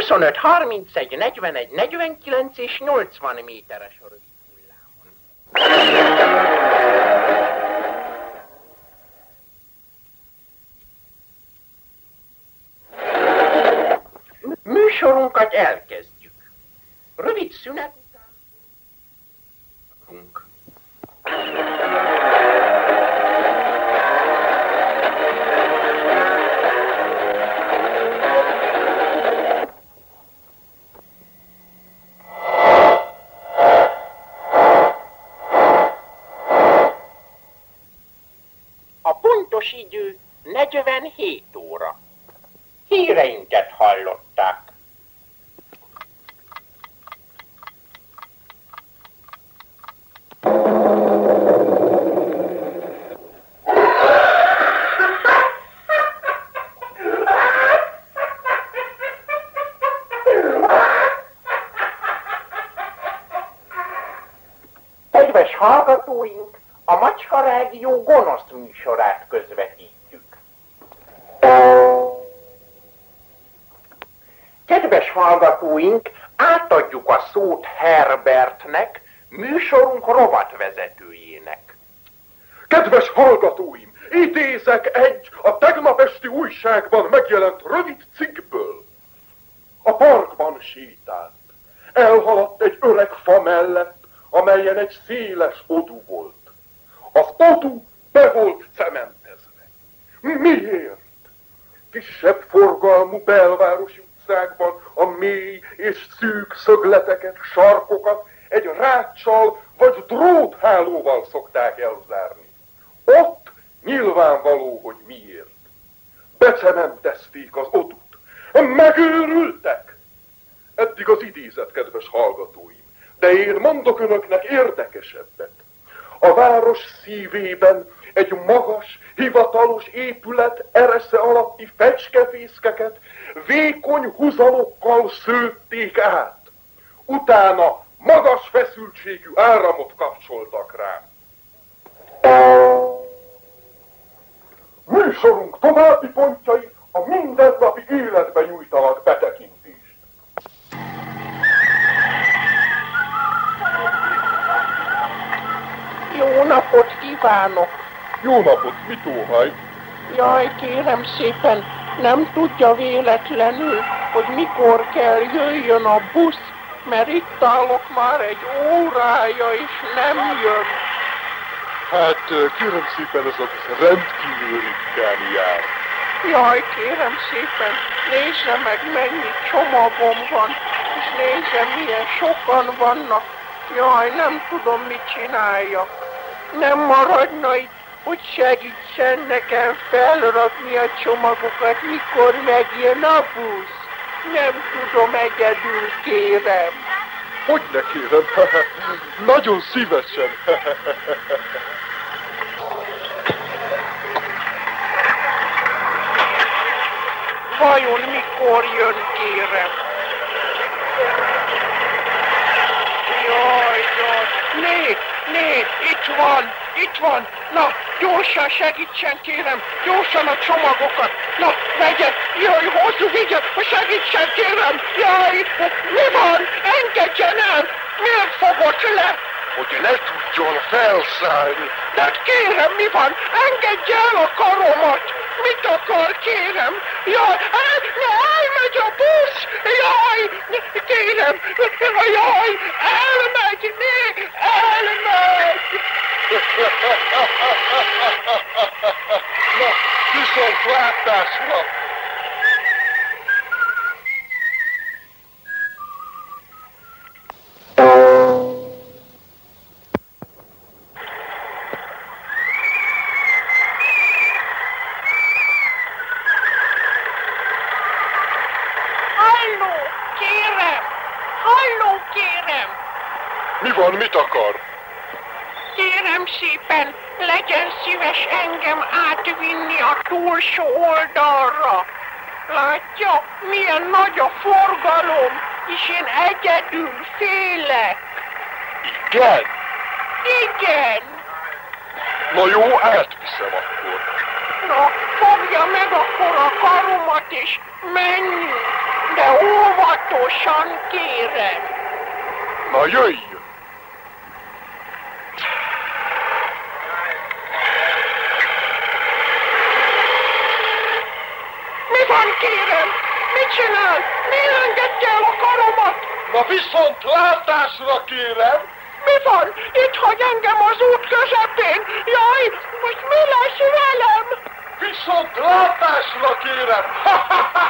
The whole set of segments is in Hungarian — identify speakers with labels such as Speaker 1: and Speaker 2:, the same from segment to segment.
Speaker 1: 25, 31, 41, 49 és 80 méteres Kedves hallgatóink, a Macska Rádió gonosz műsorát közvetítjük. Kedves hallgatóink, átadjuk a szót Herbertnek, műsorunk rovatvezetőjének.
Speaker 2: Kedves hallgatóim, idézek egy a tegnap esti újságban megjelent rövid cikkből. A parkban sétált. Elhaladt egy öreg fa mellett, amelyen egy széles odú volt. Az odú be volt cementezve. Miért? Kisebb forgalmú belvárosi utcákban a mély és szűk szögleteket, sarkokat egy ráccsal vagy dróthálóval szokták elzárni. Ott nyilvánvaló, hogy miért. Becementezték az odút. Megőrültek! Eddig az idézet, kedves hallgatóim. De én mondok önöknek érdekesebbet. A város szívében egy magas, hivatalos épület eresze alatti fecskefészkeket vékony húzalokkal szőtték át. Utána magas feszültségű áramot kapcsoltak rá. Műsorunk további pontjai a mindennapi életbe nyújtanak betekintést.
Speaker 1: Jó napot kívánok!
Speaker 2: Jó napot, mit óhaj?
Speaker 1: Jaj, kérem szépen, nem tudja véletlenül, hogy mikor kell jöjjön a busz, mert itt állok már egy órája, és nem jön.
Speaker 2: Hát kérem szépen, ez a busz rendkívül ritkán jár.
Speaker 1: Jaj, kérem szépen, nézze meg, mennyi csomagom van, és nézze, milyen sokan vannak. Jaj, nem tudom, mit csináljak. Nem maradna itt, hogy segítsen nekem felrakni a csomagokat, mikor megjön a busz. Nem tudom, egyedül kérem.
Speaker 2: Hogy ne kérem? Nagyon szívesen.
Speaker 1: Vajon mikor jön, kérem? Jaj, jaj, né, né, itt van, itt van. Na, gyorsan segítsen, kérem, gyorsan a csomagokat. Na, vegye, jaj, hozzú, vigye, segítsen, kérem. Jaj, mi van? Engedjen el! Miért fogott le?
Speaker 2: Hogy ne tudjon felszállni.
Speaker 1: De hát kérem, mi van? Engedje el a karomat! Mit akar, kérem? Jaj, el, elmegy a busz! Jaj, kérem, jaj, elmegy, né, elmegy!
Speaker 2: Na, viszont látásra!
Speaker 1: Túlsó oldalra. Látja, milyen nagy a forgalom, és én egyedül félek.
Speaker 2: Igen?
Speaker 1: Igen.
Speaker 2: Na jó, átviszem akkor.
Speaker 1: Na, fogja meg akkor a karomat, és menjünk. De óvatosan kérem.
Speaker 2: Na jöjjön!
Speaker 1: Mi van, kérem? Mit csinál? Miért engedje el a karomat?
Speaker 2: Na viszont látásra kérem!
Speaker 1: Mi van? Itt hagy engem az út közepén. Jaj, most mi lesz velem?
Speaker 2: Viszont látásra kérem! Jaj.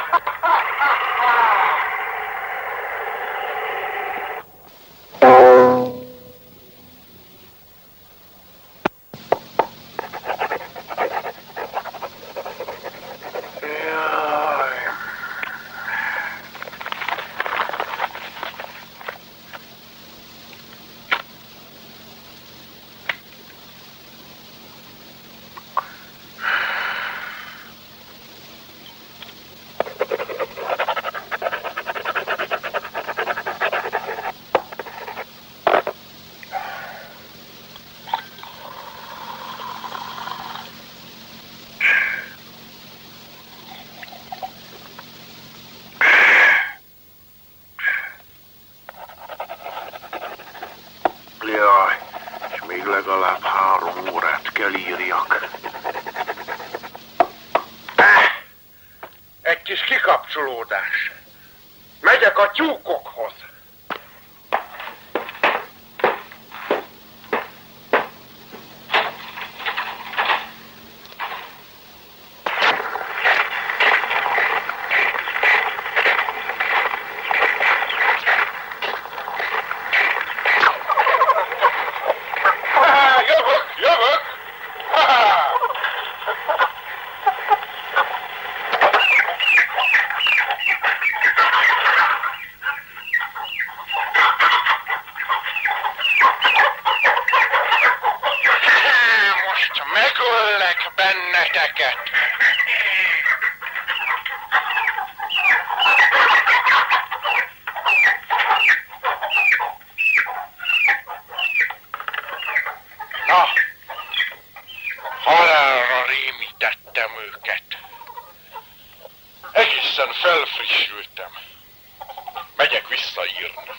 Speaker 3: rémítettem őket. Egészen felfrissültem. Megyek visszaírni.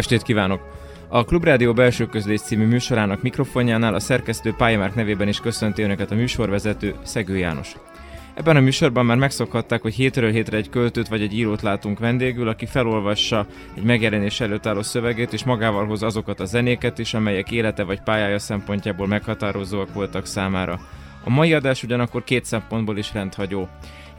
Speaker 4: Estét kívánok! A Klubrádió belső közlés című műsorának mikrofonjánál a szerkesztő Pályamárk nevében is köszönti Önöket a műsorvezető Szegő János. Ebben a műsorban már megszokhatták, hogy hétről hétre egy költőt vagy egy írót látunk vendégül, aki felolvassa egy megjelenés előtt álló szövegét, és magával hoz azokat a zenéket is, amelyek élete vagy pályája szempontjából meghatározóak voltak számára. A mai adás ugyanakkor két szempontból is rendhagyó.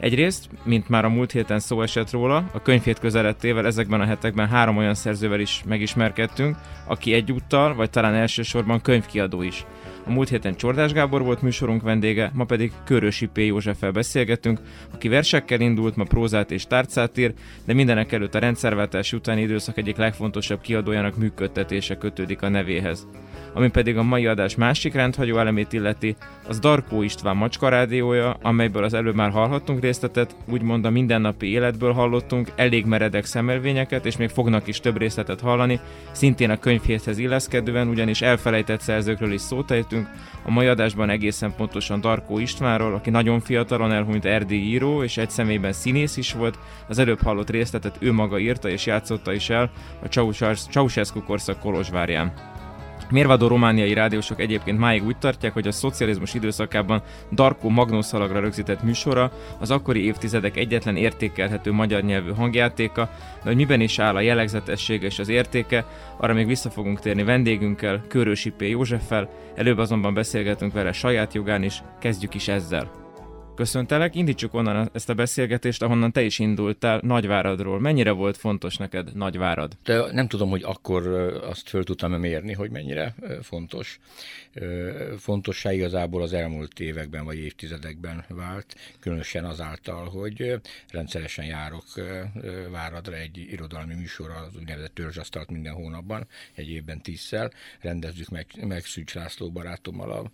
Speaker 4: Egyrészt, mint már a múlt héten szó esett róla, a könyvhét közelettével ezekben a hetekben három olyan szerzővel is megismerkedtünk, aki egyúttal, vagy talán elsősorban könyvkiadó is. A múlt héten Csordás Gábor volt műsorunk vendége, ma pedig Körösi P. Józseffel beszélgetünk, aki versekkel indult, ma prózát és tárcát ír, de mindenek előtt a rendszerváltás utáni időszak egyik legfontosabb kiadójának működtetése kötődik a nevéhez. Ami pedig a mai adás másik rendhagyó elemét illeti, az Darkó István Macska rádiója, amelyből az előbb már hallhattunk részletet, úgymond a mindennapi életből hallottunk elég meredek szemelvényeket, és még fognak is több részletet hallani, szintén a könyvhéthez illeszkedően, ugyanis elfelejtett szerzőkről is szót ejtünk, a mai adásban egészen pontosan Darkó Istvánról, aki nagyon fiatalon elhunyt erdélyi író, és egy személyben színész is volt, az előbb hallott részletet ő maga írta és játszotta is el a Ceausescu korszak Kolozsvárján. Mérvadó romániai rádiósok egyébként máig úgy tartják, hogy a szocializmus időszakában Darko magnószalagra rögzített műsora az akkori évtizedek egyetlen értékelhető magyar nyelvű hangjátéka, de hogy miben is áll a jellegzetessége és az értéke, arra még vissza fogunk térni vendégünkkel, Körősi P. Józseffel, előbb azonban beszélgetünk vele saját jogán is, kezdjük is ezzel. Köszöntelek, indítsuk onnan ezt a beszélgetést, ahonnan te is indultál, Nagyváradról. Mennyire volt fontos neked Nagyvárad?
Speaker 5: De nem tudom, hogy akkor azt föl tudtam mérni, hogy mennyire fontos. Fontosság igazából az elmúlt években vagy évtizedekben vált, különösen azáltal, hogy rendszeresen járok Váradra egy irodalmi műsorra, az úgynevezett törzsasztalt minden hónapban, egy évben tízszer. Rendezzük meg, meg Szűcs László barátommal a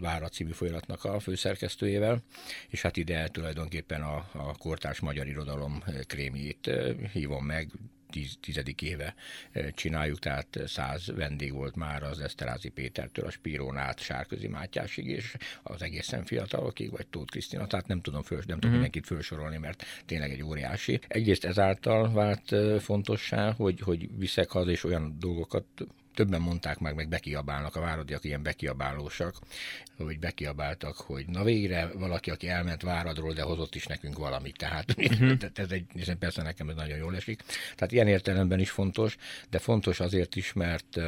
Speaker 5: Várad című folyamatnak a főszerkesztőjével és hát ide tulajdonképpen a, a kortárs magyar irodalom eh, krémjét eh, hívom meg, tíz, tizedik éve eh, csináljuk, tehát száz vendég volt már az Eszterázi Pétertől, a Spírón át Sárközi Mátyásig, és az egészen fiatalokig, vagy Tóth Krisztina, tehát nem tudom, föl, nem tudom uh-huh. mindenkit felsorolni, mert tényleg egy óriási. Egyrészt ezáltal vált fontossá, hogy, hogy viszek haza, és olyan dolgokat többen mondták meg, meg bekiabálnak, a váradiak ilyen bekiabálósak, hogy bekiabáltak, hogy na végre valaki, aki elment Váradról, de hozott is nekünk valamit. Tehát uh-huh. ez egy, ez persze nekem ez nagyon jól esik. Tehát ilyen értelemben is fontos, de fontos azért is, mert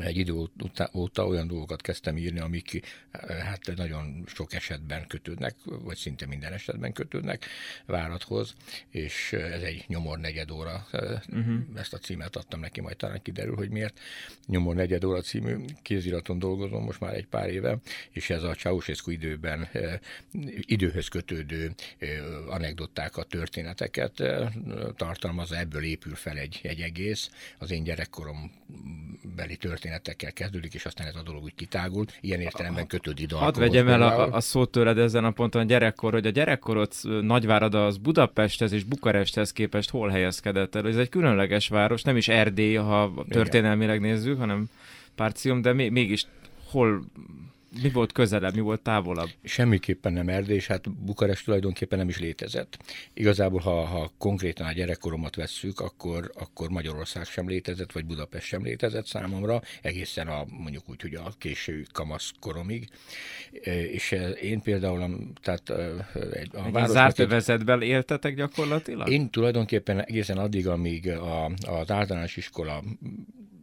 Speaker 5: egy idő óta olyan dolgokat kezdtem írni, amik hát nagyon sok esetben kötődnek, vagy szinte minden esetben kötődnek várathoz, és ez egy nyomor negyed óra, uh-huh. ezt a címet adtam neki, majd talán kiderül, hogy miért. Nyomor negyed óra című kéziraton dolgozom most már egy pár éve, és ez a Ceausescu időben időhöz kötődő anekdotákat, történeteket tartalmaz, ebből épül fel egy, egy egész. Az én gyerekkorom beli történet történetekkel kezdődik, és aztán ez a dolog úgy kitágul. Ilyen értelemben kötődik
Speaker 4: Hadd vegyem el a, a szót tőled ezen a ponton a gyerekkor, hogy a gyerekkorod Nagyvárad az Budapesthez és Bukaresthez képest hol helyezkedett el? Ez egy különleges város, nem is Erdély, ha történelmileg nézzük, hanem Párcium, de mégis hol mi volt közelebb, mi volt távolabb?
Speaker 5: Semmiképpen nem Erdély, és hát Bukarest tulajdonképpen nem is létezett. Igazából, ha, ha konkrétan a gyerekkoromat vesszük, akkor, akkor Magyarország sem létezett, vagy Budapest sem létezett számomra, egészen a mondjuk úgy, hogy a késő kamaszkoromig. És én például, tehát
Speaker 4: egy, a egy zárt övezetben éltetek gyakorlatilag?
Speaker 5: Én tulajdonképpen egészen addig, amíg a, az általános iskola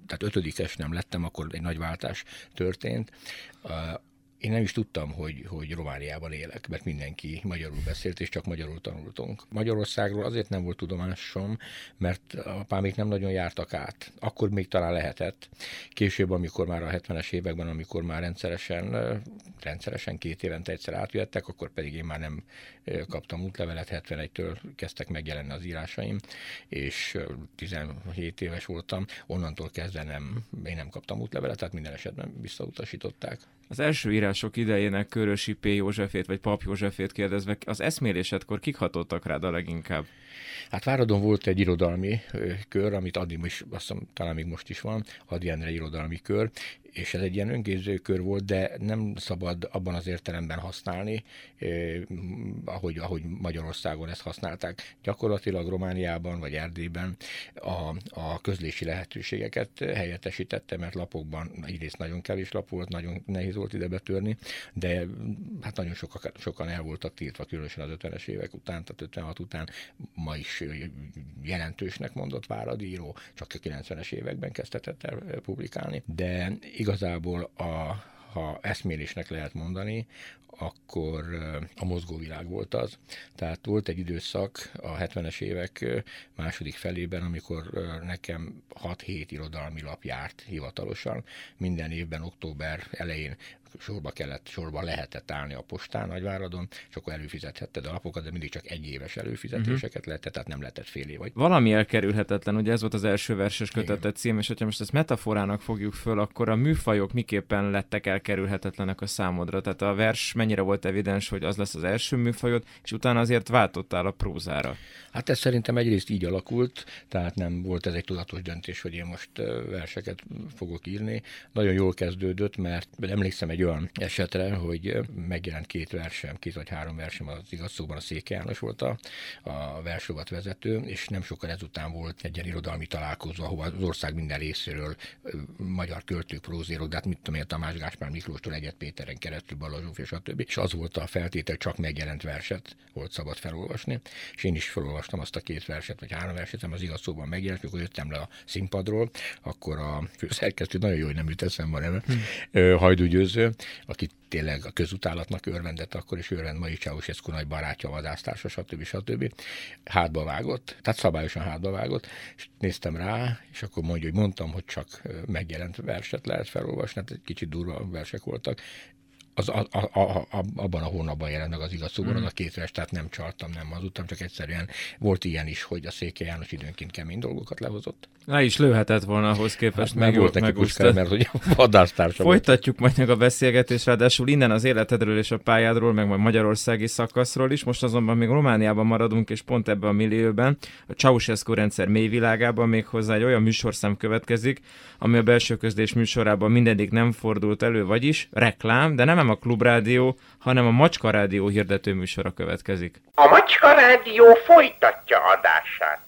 Speaker 5: tehát ötödikes nem lettem, akkor egy nagy váltás történt én nem is tudtam, hogy, hogy Romániában élek, mert mindenki magyarul beszélt, és csak magyarul tanultunk. Magyarországról azért nem volt tudomásom, mert apámék nem nagyon jártak át. Akkor még talán lehetett. Később, amikor már a 70-es években, amikor már rendszeresen, rendszeresen két évente egyszer átjöttek, akkor pedig én már nem kaptam útlevelet, 71-től kezdtek megjelenni az írásaim, és 17 éves voltam, onnantól kezdve nem, én nem kaptam útlevelet, tehát minden esetben visszautasították.
Speaker 4: Az első írások idejének Körösi P. Józsefét vagy Pap Józsefét kérdezve, az eszmélésedkor kik hatottak rád a leginkább?
Speaker 5: Hát Váradon volt egy irodalmi kör, amit addig is, azt hiszem, talán még most is van, Adi Endre irodalmi kör, és ez egy ilyen öngéző kör volt, de nem szabad abban az értelemben használni, ahogy, ahogy Magyarországon ezt használták. Gyakorlatilag Romániában vagy Erdélyben a, a közlési lehetőségeket helyettesítette, mert lapokban egyrészt nagyon kevés lap volt, nagyon nehéz volt ide betörni, de hát nagyon sokan, sokan el voltak tiltva, különösen az 50-es évek után, tehát 56 után ma is jelentősnek mondott váradíró, csak a 90-es években kezdtetett el publikálni, de igazából a ha eszmélésnek lehet mondani, akkor a mozgóvilág volt az. Tehát volt egy időszak a 70-es évek második felében, amikor nekem 6-7 irodalmi lap járt hivatalosan. Minden évben október elején sorba kellett, sorba lehetett állni a postán Nagyváradon, és akkor előfizethetted a lapokat, de mindig csak egy éves előfizetéseket uh-huh. lehetett, tehát nem lehetett fél év. Vagy.
Speaker 4: Valami elkerülhetetlen, ugye ez volt az első verses kötetet cím, és hogyha most ezt metaforának fogjuk föl, akkor a műfajok miképpen lettek elkerülhetetlenek a számodra? Tehát a vers mennyire volt evidens, hogy az lesz az első műfajod, és utána azért váltottál a prózára?
Speaker 5: Hát ez szerintem egyrészt így alakult, tehát nem volt ez egy tudatos döntés, hogy én most verseket fogok írni. Nagyon jól kezdődött, mert emlékszem egy olyan esetre, hogy megjelent két versem, két vagy három versem, az igaz szóban a Széke János volt a, a versrovat vezető, és nem sokkal ezután volt egy ilyen irodalmi találkozó, ahova az ország minden részéről magyar költők, prózérok, de hát mit tudom én, Tamás Gáspár Miklóstól, Egyet Péteren keresztül, és a többi. És az volt a feltétel, csak megjelent verset volt szabad felolvasni, és én is felolvastam azt a két verset, vagy három verset, az igaz szóban megjelent, mikor jöttem le a színpadról, akkor a főszerkesztő, nagyon jó, hogy nem jut eszembe a neve, hmm. Hajdú Győző, aki tényleg a közutálatnak örvendett, akkor is örvend mai Ceausescu nagy barátja, vadásztársa, stb. stb. Hátba vágott, tehát szabályosan hátba vágott, és néztem rá, és akkor mondja, hogy mondtam, hogy csak megjelent verset lehet felolvasni, hát egy kicsit durva versek voltak, az, a, a, a, abban a hónapban jelent meg az igaz szóban, mm. az a két vers, tehát nem csaltam, nem hazudtam, csak egyszerűen volt ilyen is, hogy a Széke János időnként kemény dolgokat lehozott.
Speaker 4: Le is lőhetett volna ahhoz képest. Hát,
Speaker 5: meg volt neki puskár, mert hogy vadásztársa
Speaker 4: Folytatjuk majd meg a beszélgetést, ráadásul innen az életedről és a pályádról, meg majd magyarországi szakaszról is. Most azonban még Romániában maradunk, és pont ebben a millióben, a Ceausescu rendszer mélyvilágában még hozzá egy olyan műsorszám következik, ami a belső közlés műsorában mindedig nem fordult elő, vagyis reklám, de nem nem a Klubrádió, hanem a Macska Rádió hirdető műsora következik.
Speaker 3: A Macska Rádió folytatja adását.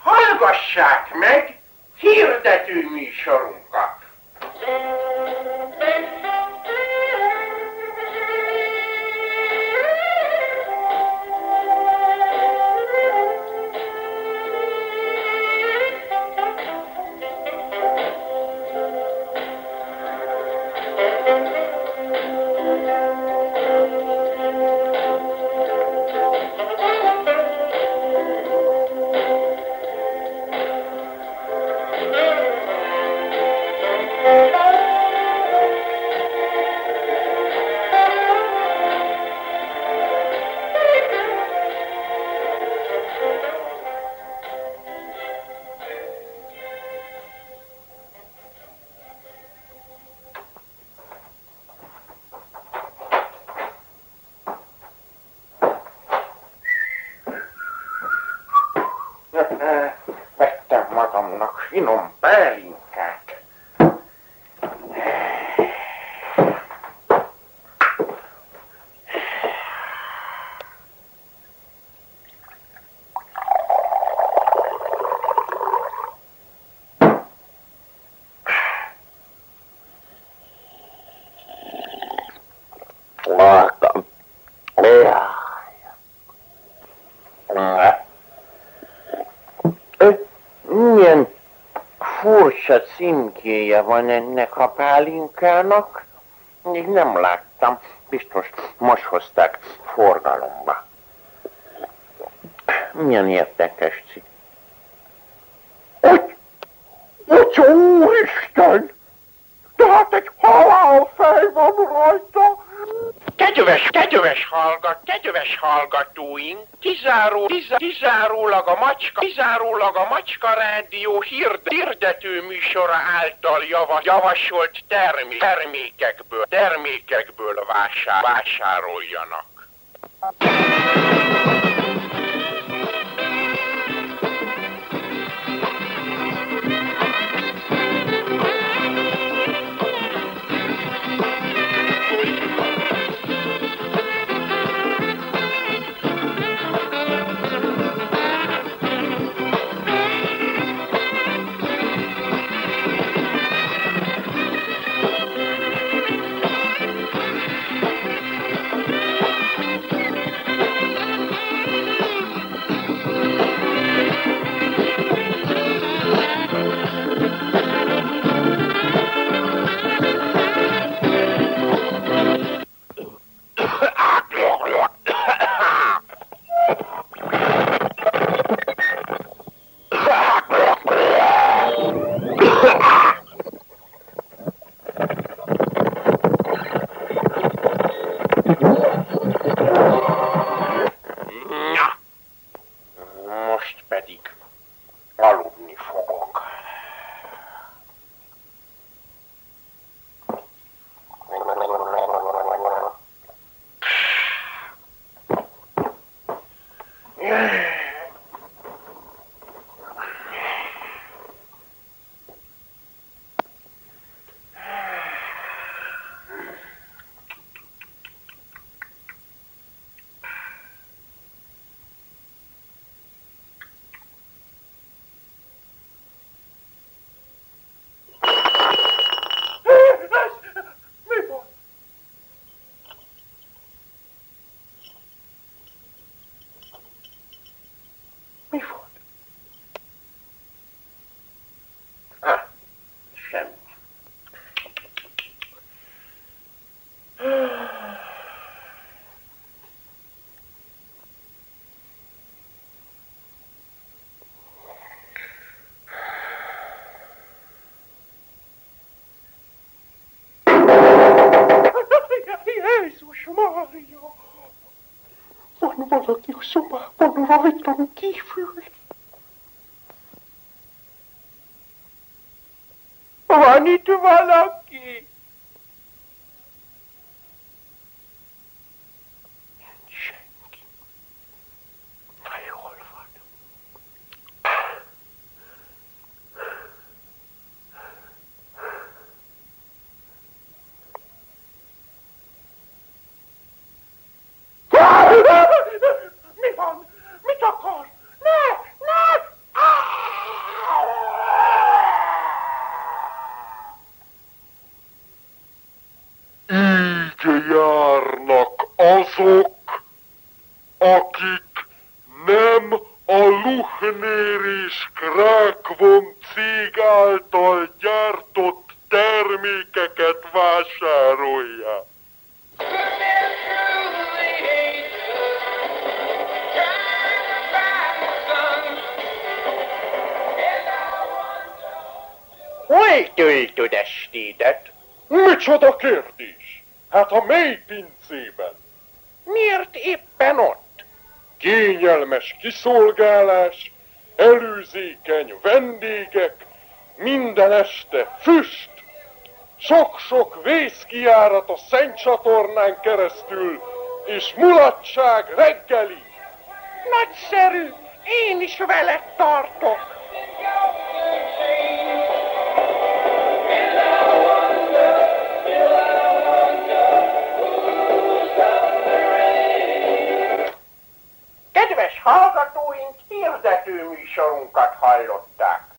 Speaker 3: Hallgassák meg hirdető műsorunkat! fenômeno. Címkéje van ennek a pálinkának. Még nem láttam. Biztos most hozták forgalomba. Milyen érdekes. Hogy? Atya úristen! Kedves, kedves hallgat, kedves hallgatóink, kizáró, kizá, kizárólag a macska, kizárólag a macska rádió hird, hirdető műsora által java, javasolt termé, termékekből, termékekből vásár, vásároljanak. Bedeutung tiefere. Juanito Malak. Itt valaki?
Speaker 2: Micsoda kérdés? Hát a mély pincében.
Speaker 3: Miért éppen ott?
Speaker 2: Kényelmes kiszolgálás, előzékeny vendégek, minden este füst, sok-sok vészkiárat a Szent csatornán keresztül, és mulatság reggeli.
Speaker 3: Nagyszerű, én is veled tartok. Hallgatóink hirdető műsorunkat hallották.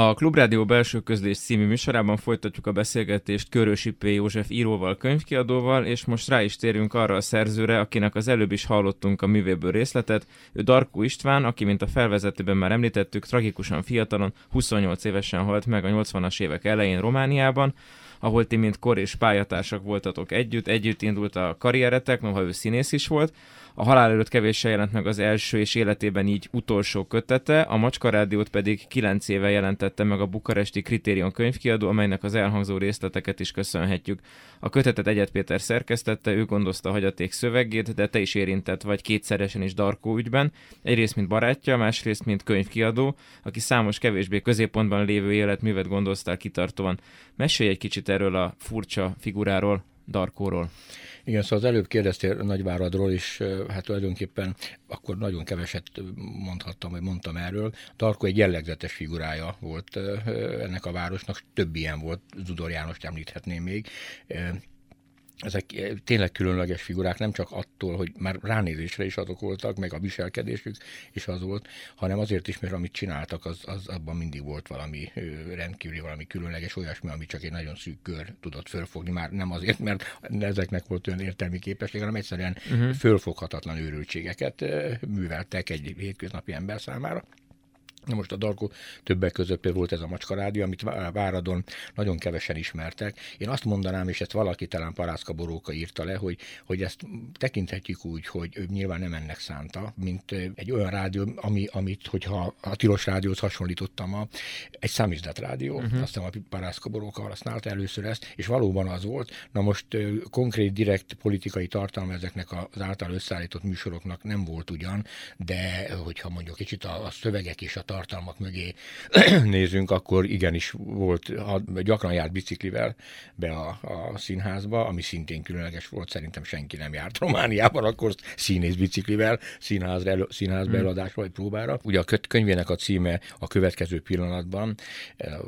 Speaker 4: A Klubrádió belső közlés című műsorában folytatjuk a beszélgetést Körösi P. József íróval, könyvkiadóval, és most rá is térünk arra a szerzőre, akinek az előbb is hallottunk a művéből részletet. Ő Darkó István, aki, mint a felvezetőben már említettük, tragikusan fiatalon, 28 évesen halt meg a 80-as évek elején Romániában, ahol ti, mint kor és pályatársak voltatok együtt, együtt indult a karrieretek, noha ő színész is volt. A halál előtt kevéssel jelent meg az első és életében így utolsó kötete, a Macska Rádiót pedig 9 éve jelentette meg a bukaresti Kritérion könyvkiadó, amelynek az elhangzó részleteket is köszönhetjük. A kötetet Egyet Péter szerkesztette, ő gondozta a hagyaték szövegét, de te is érintett vagy kétszeresen is Darkó ügyben, egyrészt mint barátja, másrészt mint könyvkiadó, aki számos kevésbé középpontban lévő életművet gondoztál kitartóan. Mesélj egy kicsit erről a furcsa figuráról, Darkóról.
Speaker 5: Igen, szóval az előbb kérdeztél Nagyváradról is, hát tulajdonképpen akkor nagyon keveset mondhattam, vagy mondtam erről. Tarko egy jellegzetes figurája volt ennek a városnak, több ilyen volt, Zudor Jánost említhetném még ezek eh, tényleg különleges figurák, nem csak attól, hogy már ránézésre is azok voltak, meg a viselkedésük is az volt, hanem azért is, mert amit csináltak, az, az abban mindig volt valami rendkívüli, valami különleges, olyasmi, ami csak egy nagyon szűk kör tudott fölfogni, már nem azért, mert ezeknek volt olyan értelmi képesség, hanem egyszerűen uh-huh. fölfoghatatlan őrültségeket műveltek egy hétköznapi ember számára. Na most a Darko többek között például volt ez a Macska Rádió, amit Váradon nagyon kevesen ismertek. Én azt mondanám, és ezt valaki talán Parászka Boróka írta le, hogy, hogy ezt tekinthetjük úgy, hogy ő nyilván nem ennek szánta, mint egy olyan rádió, ami, amit, hogyha a Tilos Rádiót hasonlítottam, a, egy számizdat rádió, uh-huh. azt hiszem a Parászka Boróka használta először ezt, és valóban az volt. Na most konkrét, direkt politikai tartalma ezeknek az által összeállított műsoroknak nem volt ugyan, de hogyha mondjuk kicsit a, a szövegek és a tartalmak mögé nézünk, akkor igenis volt, gyakran járt biciklivel be a, a színházba, ami szintén különleges volt, szerintem senki nem járt Romániában, akkor színész biciklivel színházra, elő, színházba hmm. előadásra vagy próbára. Ugye a könyvének a címe a következő pillanatban,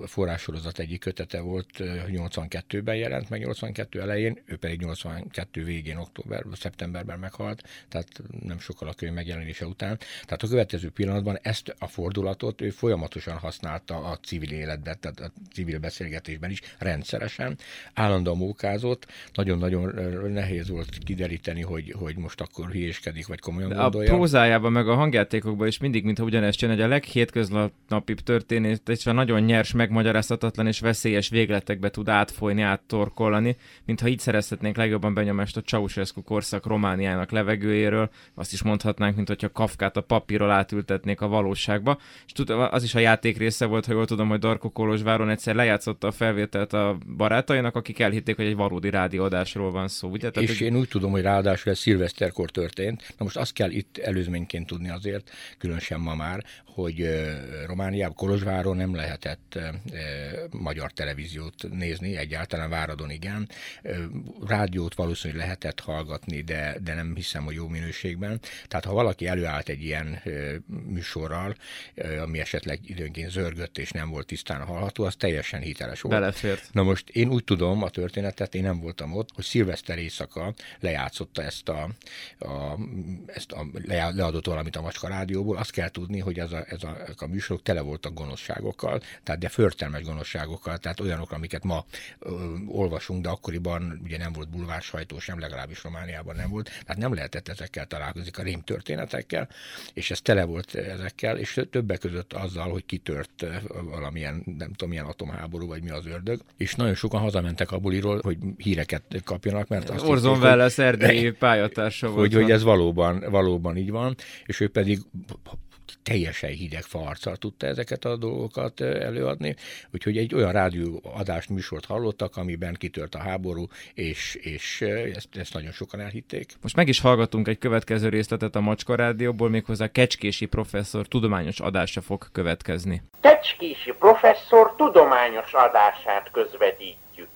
Speaker 5: a forrásorozat egyik kötete volt, 82-ben jelent meg 82 elején, ő pedig 82 végén, október, szeptemberben meghalt, tehát nem sokkal a könyv megjelenése után. Tehát a következő pillanatban ezt a fordulatot ő folyamatosan használta a civil életben, tehát a civil beszélgetésben is rendszeresen, állandóan mókázott, nagyon-nagyon nehéz volt kideríteni, hogy, hogy most akkor hülyéskedik, vagy komolyan gondolja.
Speaker 4: A prózájában, meg a hangjátékokban is mindig, mintha ugyanezt csinálja, a leghétköznapibb történét, és nagyon nyers, megmagyarázhatatlan és veszélyes végletekbe tud átfolyni, áttorkolani, mintha így szerezhetnénk legjobban benyomást a Ceausescu korszak Romániának levegőjéről, azt is mondhatnánk, mint hogyha Kafkát a papírról átültetnék a valóságba. És tud, az is a játék része volt, ha jól tudom, hogy Darko Kolozsváron egyszer lejátszotta a felvételt a barátainak, akik elhitték, hogy egy valódi rádióadásról van szó. Ugye?
Speaker 5: Tehát, és hogy... én úgy tudom, hogy ráadásul ez szilveszterkor történt. Na most azt kell itt előzményként tudni azért, különösen ma már, hogy Romániában, Kolozsváron nem lehetett magyar televíziót nézni, egyáltalán Váradon igen. Rádiót valószínűleg lehetett hallgatni, de, de nem hiszem, hogy jó minőségben. Tehát ha valaki előállt egy ilyen műsorral, ami esetleg időnként zörgött és nem volt tisztán hallható, az teljesen hiteles volt.
Speaker 4: Belefért.
Speaker 5: Na most én úgy tudom a történetet, én nem voltam ott, hogy szilveszter éjszaka lejátszotta ezt a, a, ezt a leadott valamit a Macska Rádióból. Azt kell tudni, hogy ez a, ez a, a műsorok tele voltak gonoszságokkal, tehát de förtelmes gonoszságokkal, tehát olyanok, amiket ma ö, olvasunk, de akkoriban ugye nem volt bulvár sajtó sem, legalábbis Romániában nem volt, tehát nem lehetett ezekkel találkozni, a rém történetekkel, és ez tele volt ezekkel, és többek között azzal, hogy kitört valamilyen, nem tudom, milyen atomháború, vagy mi az ördög, és nagyon sokan hazamentek a buliról, hogy híreket kapjanak, mert azt
Speaker 4: Orzon Welles erdélyi pályatársa volt.
Speaker 5: Hogy, hogy ez valóban, valóban így van, és ő pedig teljesen hideg farccal tudta ezeket a dolgokat előadni, úgyhogy egy olyan rádióadást műsort hallottak, amiben kitört a háború, és, és ezt, ezt nagyon sokan elhitték.
Speaker 4: Most meg is hallgatunk egy következő részletet a Macska Rádióból, méghozzá Kecskési professzor tudományos adása fog következni.
Speaker 3: Kecskési professzor tudományos adását közvetítjük.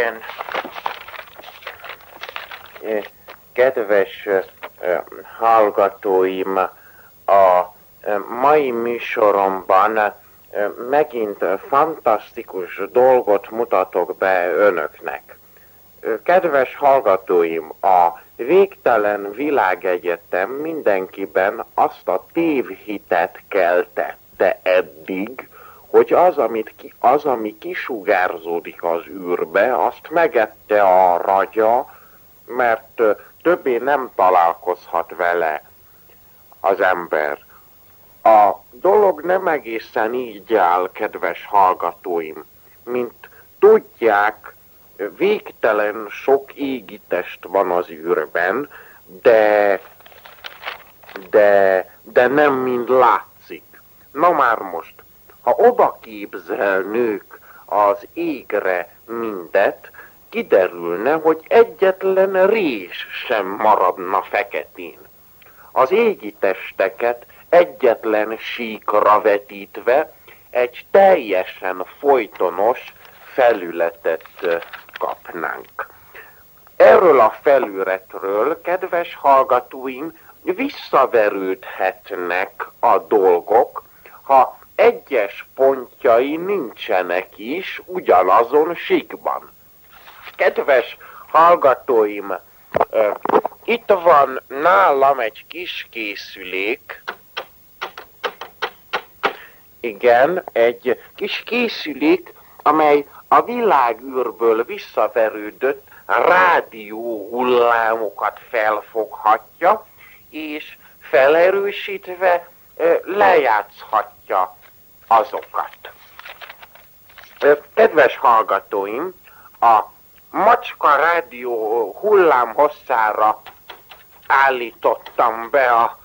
Speaker 3: Igen. Kedves hallgatóim, a mai műsoromban megint fantasztikus dolgot mutatok be önöknek. Kedves hallgatóim, a végtelen világegyetem mindenkiben azt a tévhitet keltette eddig, hogy az, amit ki, az, ami kisugárzódik az űrbe, azt megette a ragya, mert többé nem találkozhat vele az ember. A dolog nem egészen így áll, kedves hallgatóim, mint tudják, végtelen sok égitest van az űrben, de, de, de nem mind látszik. Na már most, ha oda képzelnők az égre mindet, kiderülne, hogy egyetlen rés sem maradna feketén. Az égi testeket egyetlen síkra vetítve egy teljesen folytonos felületet kapnánk. Erről a felületről, kedves hallgatóim, visszaverődhetnek a dolgok, ha egyes pontjai nincsenek is ugyanazon síkban. Kedves hallgatóim, itt van nálam egy kis készülék, igen, egy kis készülék, amely a világűrből visszaverődött rádió hullámokat felfoghatja, és felerősítve lejátszhatja azokat. Kedves hallgatóim, a Macska Rádió hullám állítottam be a,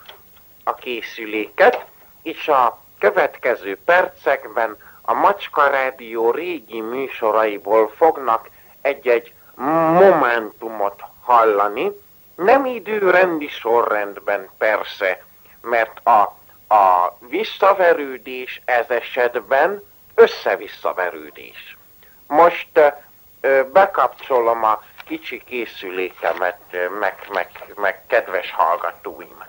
Speaker 3: a készüléket, és a következő percekben a Macska Rádió régi műsoraiból fognak egy-egy momentumot hallani, nem időrendi sorrendben persze, mert a, a visszaverődés ez esetben összevisszaverődés. Most bekapcsolom a kicsi készülékemet, meg, meg, meg kedves hallgatóim.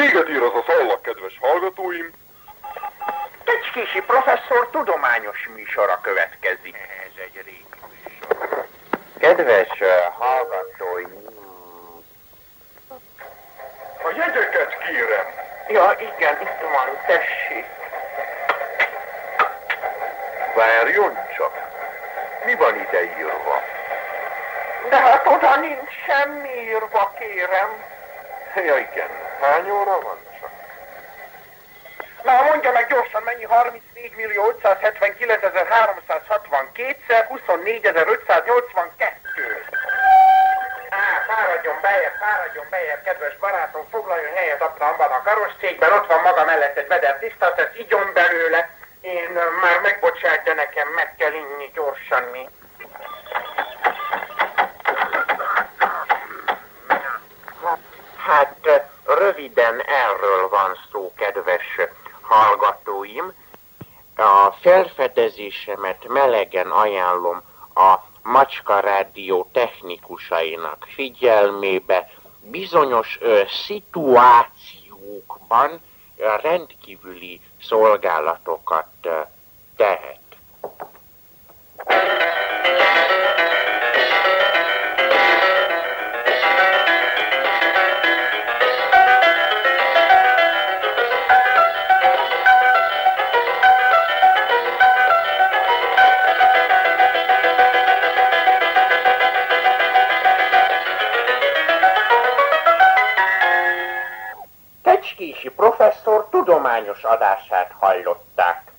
Speaker 6: Véget ér az a szallag, kedves hallgatóim!
Speaker 3: Kecskési professzor tudományos műsora következik. Ez egy régi műsor. Kedves uh, hallgatóim,
Speaker 6: A jegyeket kérem!
Speaker 3: ja igen, itt van, tessék.
Speaker 6: Várjon csak! Mi van ide írva?
Speaker 3: De hát oda nincs semmi írva, kérem.
Speaker 6: Ja igen, hány óra van?
Speaker 3: Na, mondja meg gyorsan, mennyi 34 millió 579 362 szer 24 582. Á, fáradjon bejebb, fáradjon bejebb, kedves barátom, foglaljon helyet abban a karosszékben, ott van maga mellett egy meder tiszta, ezt igyon belőle. Én már megbocsát, de nekem meg kell inni gyorsan mi. Hát ö, röviden erről van szó, kedves hallgatóim. A felfedezésemet melegen ajánlom a Macska Rádió technikusainak figyelmébe. Bizonyos ö, szituációkban rendkívüli szolgálatokat tehet. Tudományos adását hallották.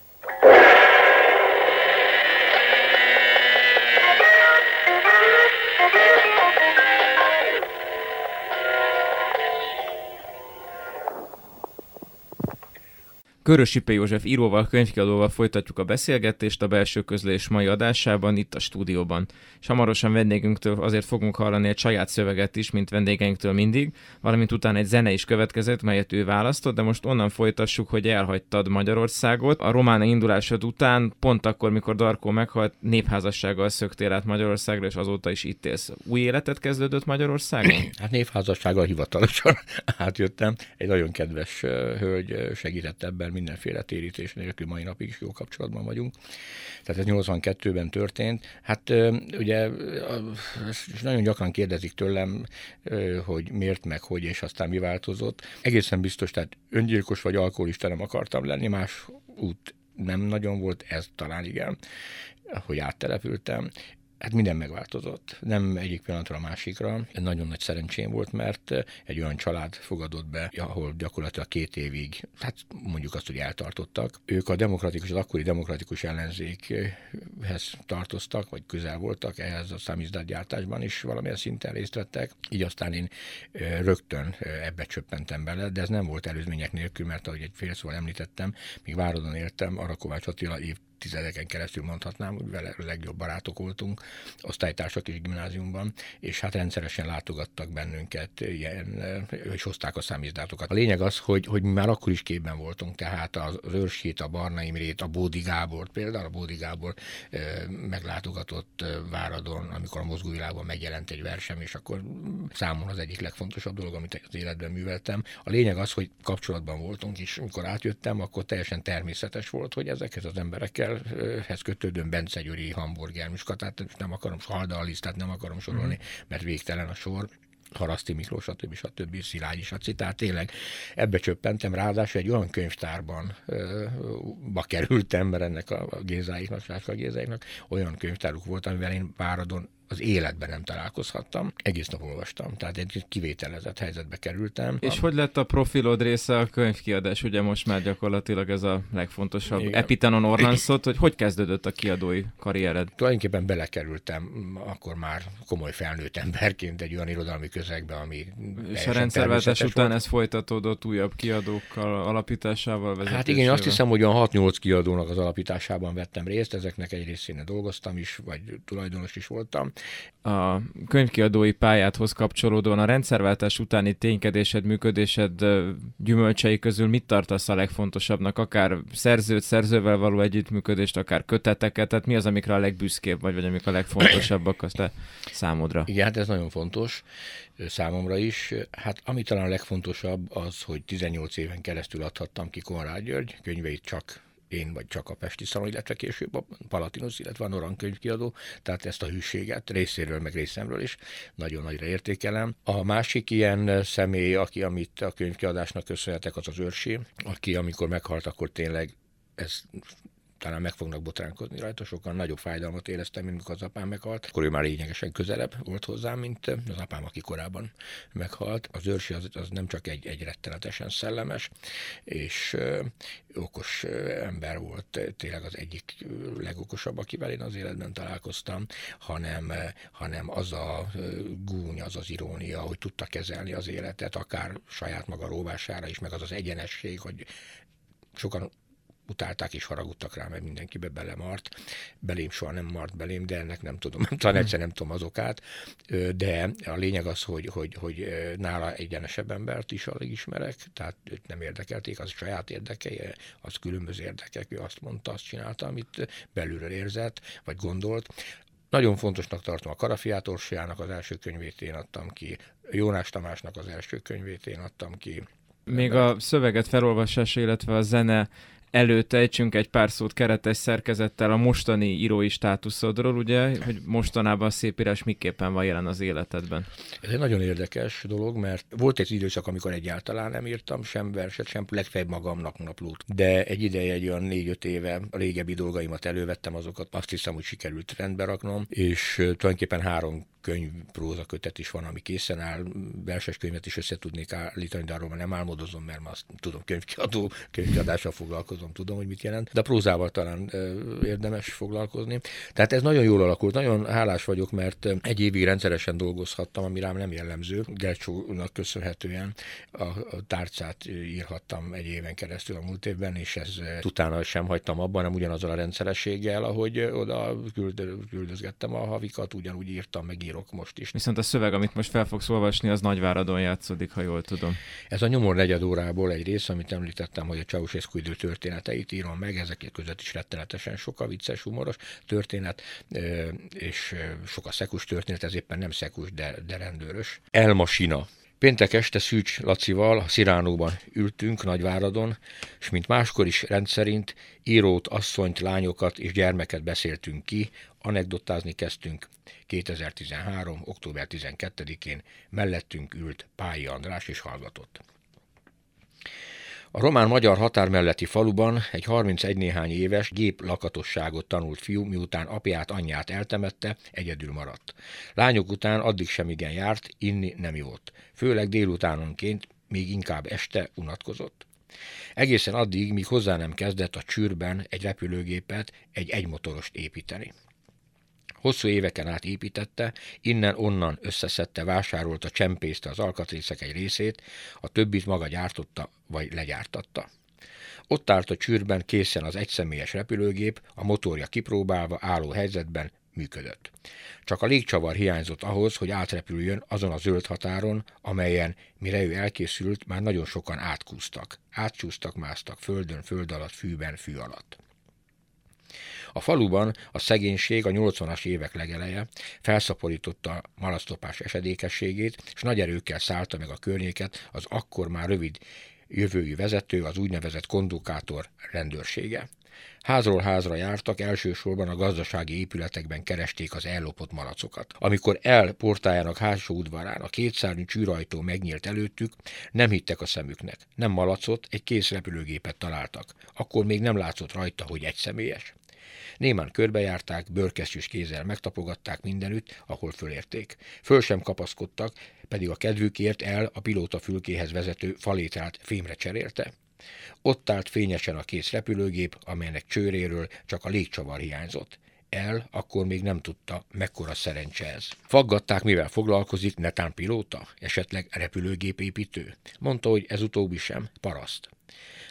Speaker 4: Körös Ipe József íróval, könyvkiadóval folytatjuk a beszélgetést a belső közlés mai adásában, itt a stúdióban. És hamarosan vendégünktől azért fogunk hallani egy saját szöveget is, mint vendégeinktől mindig, valamint utána egy zene is következett, melyet ő választott, de most onnan folytassuk, hogy elhagytad Magyarországot. A román indulásod után, pont akkor, mikor Darkó meghalt, népházassággal szöktél át Magyarországra, és azóta is itt élsz. Új életet kezdődött Magyarországon?
Speaker 5: Hát névházassággal hivatalosan átjöttem. Egy nagyon kedves hölgy segített ebben, mindenféle térítés nélkül mai napig is jó kapcsolatban vagyunk. Tehát ez 82-ben történt. Hát ugye és nagyon gyakran kérdezik tőlem, hogy miért, meg hogy, és aztán mi változott. Egészen biztos, tehát öngyilkos vagy alkoholista nem akartam lenni, más út nem nagyon volt, ez talán igen, hogy áttelepültem. Hát minden megváltozott. Nem egyik pillanatra a másikra. Nagyon nagy szerencsém volt, mert egy olyan család fogadott be, ahol gyakorlatilag két évig, hát mondjuk azt, hogy eltartottak. Ők a demokratikus, az akkori demokratikus ellenzékhez tartoztak, vagy közel voltak ehhez a számízdátgyártásban is valamilyen szinten részt vettek. Így aztán én rögtön ebbe csöppentem bele, de ez nem volt előzmények nélkül, mert ahogy egy fél szóval említettem, míg Várodon értem, arra Kovács Attila év évtizedeken keresztül mondhatnám, hogy vele legjobb barátok voltunk, osztálytársak is gimnáziumban, és hát rendszeresen látogattak bennünket, ilyen, és hozták a számizdátokat. A lényeg az, hogy, hogy mi már akkor is képben voltunk, tehát az Őrsét, a Barna Imrét, a Bódi Gábor, például a Bódi Gábor meglátogatott Váradon, amikor a mozgóvilágban megjelent egy versem, és akkor számomra az egyik legfontosabb dolog, amit az életben műveltem. A lényeg az, hogy kapcsolatban voltunk, és amikor átjöttem, akkor teljesen természetes volt, hogy ezekhez az emberekkel ételhez kötődően Bence Gyuri hamburger muskatát, nem akarom, Halda tehát nem akarom sorolni, mm. mert végtelen a sor. Haraszti Miklós, stb. stb. Szilágyi Saci, tehát tényleg ebbe csöppentem, ráadásul egy olyan könyvtárban ö, ba kerültem, mert ennek a, a Gézáiknak, Sáska Gézáiknak olyan könyvtáruk volt, amivel én Váradon az életben nem találkozhattam. Egész nap olvastam, tehát egy kivételezett helyzetbe kerültem.
Speaker 4: És a... hogy lett a profilod része a könyvkiadás? Ugye most már gyakorlatilag ez a legfontosabb Igen. Epitanon Orlanszot, hogy hogy kezdődött a kiadói karriered?
Speaker 5: Tulajdonképpen belekerültem akkor már komoly felnőtt emberként egy olyan irodalmi közegbe, ami
Speaker 4: És a rendszerváltás után volt. ez folytatódott újabb kiadókkal alapításával, vezetésével?
Speaker 5: Hát igen, azt hiszem, hogy a 6-8 kiadónak az alapításában vettem részt, ezeknek egy részén dolgoztam is, vagy tulajdonos is voltam
Speaker 4: a könyvkiadói pályádhoz kapcsolódóan a rendszerváltás utáni ténykedésed, működésed gyümölcsei közül mit tartasz a legfontosabbnak? Akár szerzőt, szerzővel való együttműködést, akár köteteket, tehát mi az, amikre a legbüszkébb vagy, vagy amik a legfontosabbak azt te számodra?
Speaker 5: Igen, hát ez nagyon fontos számomra is. Hát ami talán a legfontosabb az, hogy 18 éven keresztül adhattam ki Konrád György könyveit csak én vagy csak a Pesti Szalon, illetve később a Palatinus, illetve a Noran könyvkiadó, tehát ezt a hűséget részéről, meg részemről is nagyon nagyra értékelem. A másik ilyen személy, aki amit a könyvkiadásnak köszönhetek, az az őrsi, aki amikor meghalt, akkor tényleg ez talán meg fognak botránkozni rajta, sokkal nagyobb fájdalmat éreztem, mint amikor az apám meghalt. Akkor ő már lényegesen közelebb volt hozzám, mint az apám, aki korábban meghalt. Az őrsi az, az nem csak egy, egy rettenetesen szellemes, és ö, okos ember volt, tényleg az egyik legokosabb, akivel én az életben találkoztam, hanem, hanem az a gúny, az az irónia, hogy tudta kezelni az életet, akár saját maga róvására is, meg az az egyenesség, hogy sokan utálták és haragudtak rá, mert mindenkibe belemart. Belém soha nem mart belém, de ennek nem tudom, talán egyszer nem tudom az okát. De a lényeg az, hogy, hogy, hogy nála egyenesebb embert is alig ismerek, tehát őt nem érdekelték, az saját érdekei, az különböző érdekek, ő azt mondta, azt csinálta, amit belülről érzett, vagy gondolt. Nagyon fontosnak tartom a Karafiát Orsiának az első könyvét én adtam ki, Jónás Tamásnak az első könyvét én adtam ki,
Speaker 4: még a szöveget felolvasása, illetve a zene előtt ejtsünk egy pár szót keretes szerkezettel a mostani írói státuszodról, ugye, hogy mostanában a szépírás miképpen van jelen az életedben?
Speaker 5: Ez egy nagyon érdekes dolog, mert volt egy időszak, amikor egyáltalán nem írtam sem verset, sem legfeljebb magamnak naplót. De egy ideje, egy olyan négy-öt éve a régebbi dolgaimat elővettem, azokat azt hiszem, hogy sikerült rendbe raknom, és tulajdonképpen három könyv, próza kötet is van, ami készen áll, verses könyvet is össze tudnék állítani, de arról már nem álmodozom, mert már azt tudom, könyvkiadó, könyvkiadással foglalkozom, tudom, hogy mit jelent, de a prózával talán érdemes foglalkozni. Tehát ez nagyon jól alakult, nagyon hálás vagyok, mert egy évig rendszeresen dolgozhattam, ami rám nem jellemző. Gercsónak köszönhetően a, a tárcát írhattam egy éven keresztül a múlt évben, és ez utána sem hagytam abban, nem ugyanazzal a rendszerességgel, ahogy oda küldözgettem a havikat, ugyanúgy írtam, meg írok most is.
Speaker 4: Viszont a szöveg, amit most fel fogsz olvasni, az Nagyváradon játszódik, ha jól tudom.
Speaker 5: Ez a nyomor negyed órából egy rész, amit említettem, hogy a Ceausescu idő történeteit írom meg, ezek között is rettenetesen sok a vicces, humoros történet, és sok a szekus történet, ez éppen nem szekus, de, de rendőrös. Elmasina Péntek este Szűcs Lacival Sziránóban ültünk Nagyváradon, és mint máskor is rendszerint írót, asszonyt, lányokat és gyermeket beszéltünk ki, anekdotázni kezdtünk. 2013. október 12-én mellettünk ült Pályi András és hallgatott. A román-magyar határ melletti faluban egy 31 néhány éves gép lakatosságot tanult fiú, miután apját, anyját eltemette, egyedül maradt. Lányok után addig sem igen járt, inni nem jót. Főleg délutánonként, még inkább este unatkozott. Egészen addig, míg hozzá nem kezdett a csűrben egy repülőgépet, egy egymotorost építeni. Hosszú éveken át építette, innen-onnan összeszedte, vásárolta, csempészte az alkatrészek egy részét, a többit maga gyártotta vagy legyártatta. Ott állt a csűrben készen az egyszemélyes repülőgép, a motorja kipróbálva, álló helyzetben működött. Csak a légcsavar hiányzott ahhoz, hogy átrepüljön azon a zöld határon, amelyen, mire ő elkészült, már nagyon sokan átkúztak. Átcsúsztak, másztak földön, föld alatt, fűben, fű alatt. A faluban a szegénység a 80-as évek legeleje felszaporította malasztopás esedékességét, és nagy erőkkel szállta meg a környéket az akkor már rövid jövőjű vezető, az úgynevezett kondukátor rendőrsége. Házról házra jártak, elsősorban a gazdasági épületekben keresték az ellopott malacokat. Amikor el portájának hátsó udvarán a kétszárnyú csűrajtó megnyílt előttük, nem hittek a szemüknek. Nem malacot, egy kész repülőgépet találtak. Akkor még nem látszott rajta, hogy egy személyes. Némán körbejárták, bőrkesztyűs kézzel megtapogatták mindenütt, ahol fölérték. Föl sem kapaszkodtak, pedig a kedvükért el a pilóta fülkéhez vezető falétrát fémre cserélte. Ott állt fényesen a kész repülőgép, amelynek csőréről csak a légcsavar hiányzott. El akkor még nem tudta, mekkora szerencse ez. Faggatták, mivel foglalkozik, netán pilóta, esetleg repülőgépépítő. Mondta, hogy ez utóbbi sem, paraszt.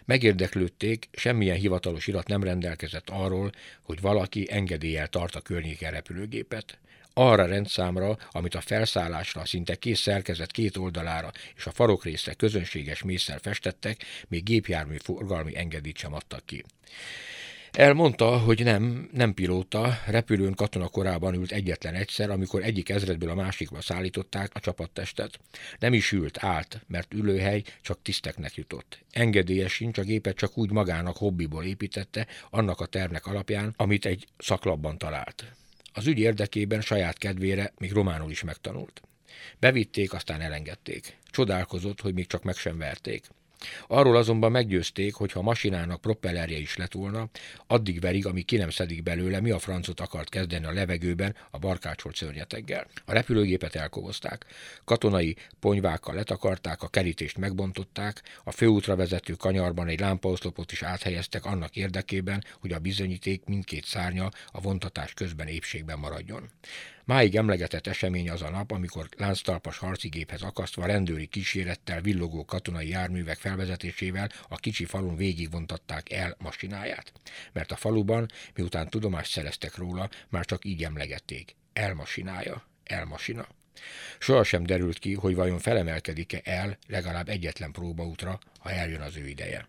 Speaker 5: Megérdeklődték, semmilyen hivatalos irat nem rendelkezett arról, hogy valaki engedéllyel tart a környéken repülőgépet. Arra rendszámra, amit a felszállásra szinte kész szerkezet két oldalára és a farokrészre közönséges mészsel festettek, még gépjármű forgalmi engedélyt sem adtak ki. Elmondta, hogy nem, nem pilóta, repülőn katona korában ült egyetlen egyszer, amikor egyik ezredből a másikba szállították a csapattestet. Nem is ült, állt, mert ülőhely csak tiszteknek jutott. Engedélyes sincs, a gépet csak úgy magának hobbiból építette, annak a tervnek alapján, amit egy szaklapban talált. Az ügy érdekében saját kedvére még románul is megtanult. Bevitték, aztán elengedték. Csodálkozott, hogy még csak meg sem verték. Arról azonban meggyőzték, hogy ha a masinának propellerje is lett volna, addig verig, amíg ki nem szedik belőle, mi a francot akart kezdeni a levegőben a barkácsolt szörnyeteggel. A repülőgépet elkovozták. Katonai ponyvákkal letakarták, a kerítést megbontották, a főútra vezető kanyarban egy lámpaoszlopot is áthelyeztek annak érdekében, hogy a bizonyíték mindkét szárnya a vontatás közben épségben maradjon. Máig emlegetett esemény az a nap, amikor lánctalpas harcigéphez akasztva rendőri kísérettel villogó katonai járművek felvezetésével a kicsi falun végigvontatták el masináját. Mert a faluban, miután tudomást szereztek róla, már csak így emlegették. Elmasinája, elmasina. Sohasem derült ki, hogy vajon felemelkedik-e el legalább egyetlen próbaútra, ha eljön az ő ideje.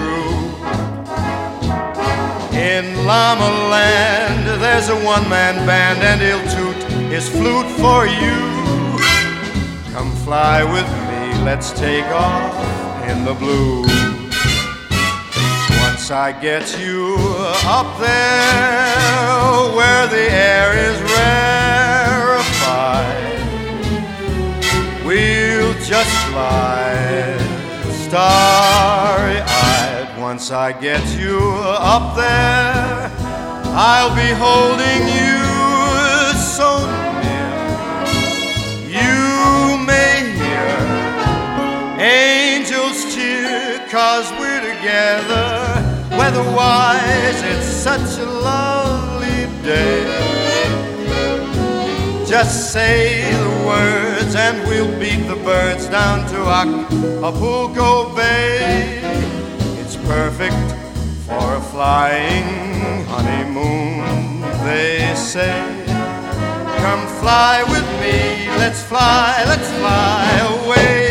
Speaker 5: In Llama Land, there's a one man band, and he'll toot his flute for you. Come fly with me, let's take off in the blue. Once I get you up there where the air is rarefied, Once I get you up there, I'll be holding you so near. You may hear angels cheer, cause we're together. Weatherwise, it's such a lovely day.
Speaker 7: just say the words and we'll beat the birds down to Acapulco Bay. Perfect for a flying honeymoon, they say. Come fly with me, let's fly, let's fly away.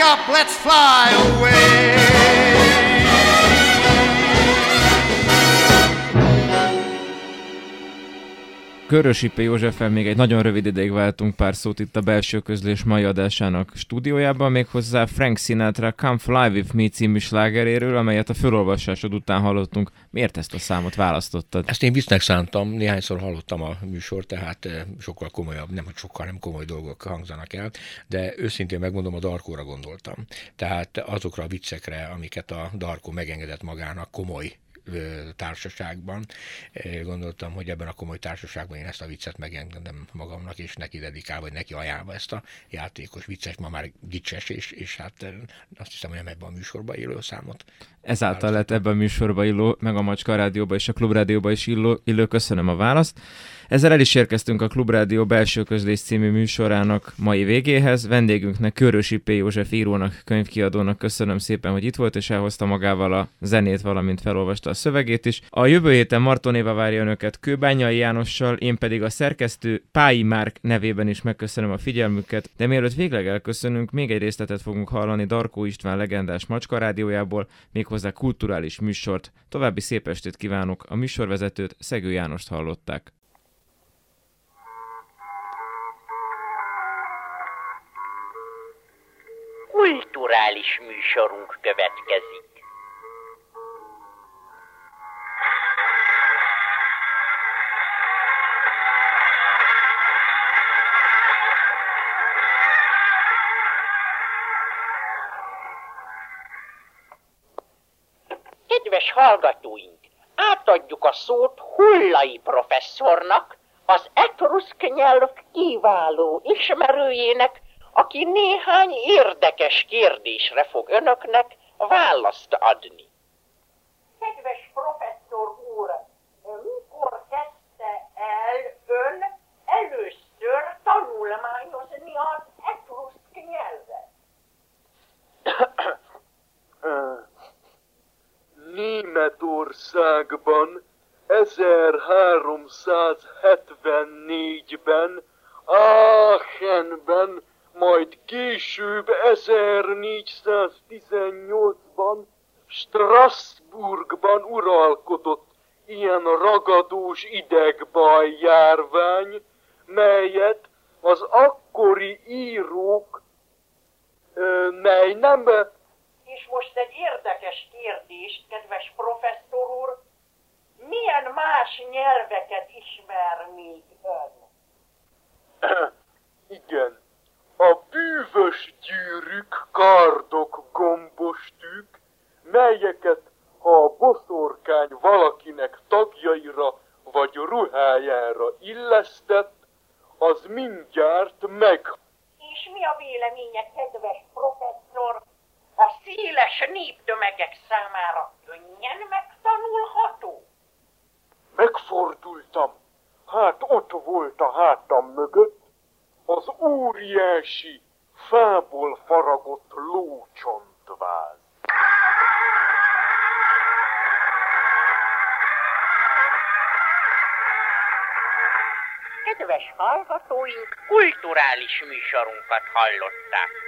Speaker 7: Up, let's fly away.
Speaker 4: Körösi P. Józseffel még egy nagyon rövid ideig váltunk pár szót itt a belső közlés mai adásának stúdiójában, méghozzá Frank Sinatra Come Fly With Me című slágeréről, amelyet a felolvasásod után hallottunk. Miért ezt a számot választottad?
Speaker 5: Ezt én visznek szántam, néhányszor hallottam a műsor, tehát eh, sokkal komolyabb, nem hogy sokkal nem komoly dolgok hangzanak el, de őszintén megmondom, a Darkóra gondoltam. Tehát azokra a viccekre, amiket a Darkó megengedett magának komoly társaságban. Gondoltam, hogy ebben a komoly társaságban én ezt a viccet megengedem magamnak, és neki dedikál, vagy neki ajánlva ezt a játékos vicces, ma már gicses, és, és hát azt hiszem, hogy nem ebben a műsorban élő számot.
Speaker 4: Ezáltal lett ebben a műsorban illó, meg a Macska Rádióban és a Klubrádióban is illó, illő. Köszönöm a választ. Ezzel el is érkeztünk a Klubrádió belső közlés című műsorának mai végéhez. Vendégünknek Körösi P. József írónak, könyvkiadónak köszönöm szépen, hogy itt volt, és elhozta magával a zenét, valamint felolvasta a szövegét is. A jövő héten Martonéva várja önöket Kőbányai Jánossal, én pedig a szerkesztő Pályi Márk nevében is megköszönöm a figyelmüket, de mielőtt végleg elköszönünk, még egy részletet fogunk hallani Darkó István legendás Macska rádiójából, méghozzá kulturális műsort. További szép estét kívánok, a műsorvezetőt Szegő Jánost hallották.
Speaker 1: Kulturális műsorunk következik. Kedves hallgatóink, átadjuk a szót Hullai professzornak, az etruszk nyelv kiváló ismerőjének, aki néhány érdekes kérdésre fog önöknek választ adni. Kedves professzor úr, mikor kezdte el ön először tanulmányozni az etruszk nyelvet?
Speaker 8: Németországban 1374-ben Aachenben majd később 1418-ban Strasbourgban uralkodott ilyen ragadós idegbaj járvány, melyet az akkori írók, mely nem...
Speaker 1: És most egy érdekes kérdés, kedves professzor úr, milyen más nyelveket ismer még ön?
Speaker 8: Igen, a bűvös gyűrűk, kardok, gombostűk, melyeket ha a boszorkány valakinek tagjaira vagy ruhájára illesztett, az mindjárt meg.
Speaker 1: És mi a véleménye, kedves professzor, a
Speaker 3: széles néptömegek számára könnyen megtanulható?
Speaker 8: Megfordultam. Hát ott volt a hátam mögött az óriási, fából faragott lócsontváz.
Speaker 3: Kedves hallgatóink, kulturális műsorunkat hallották.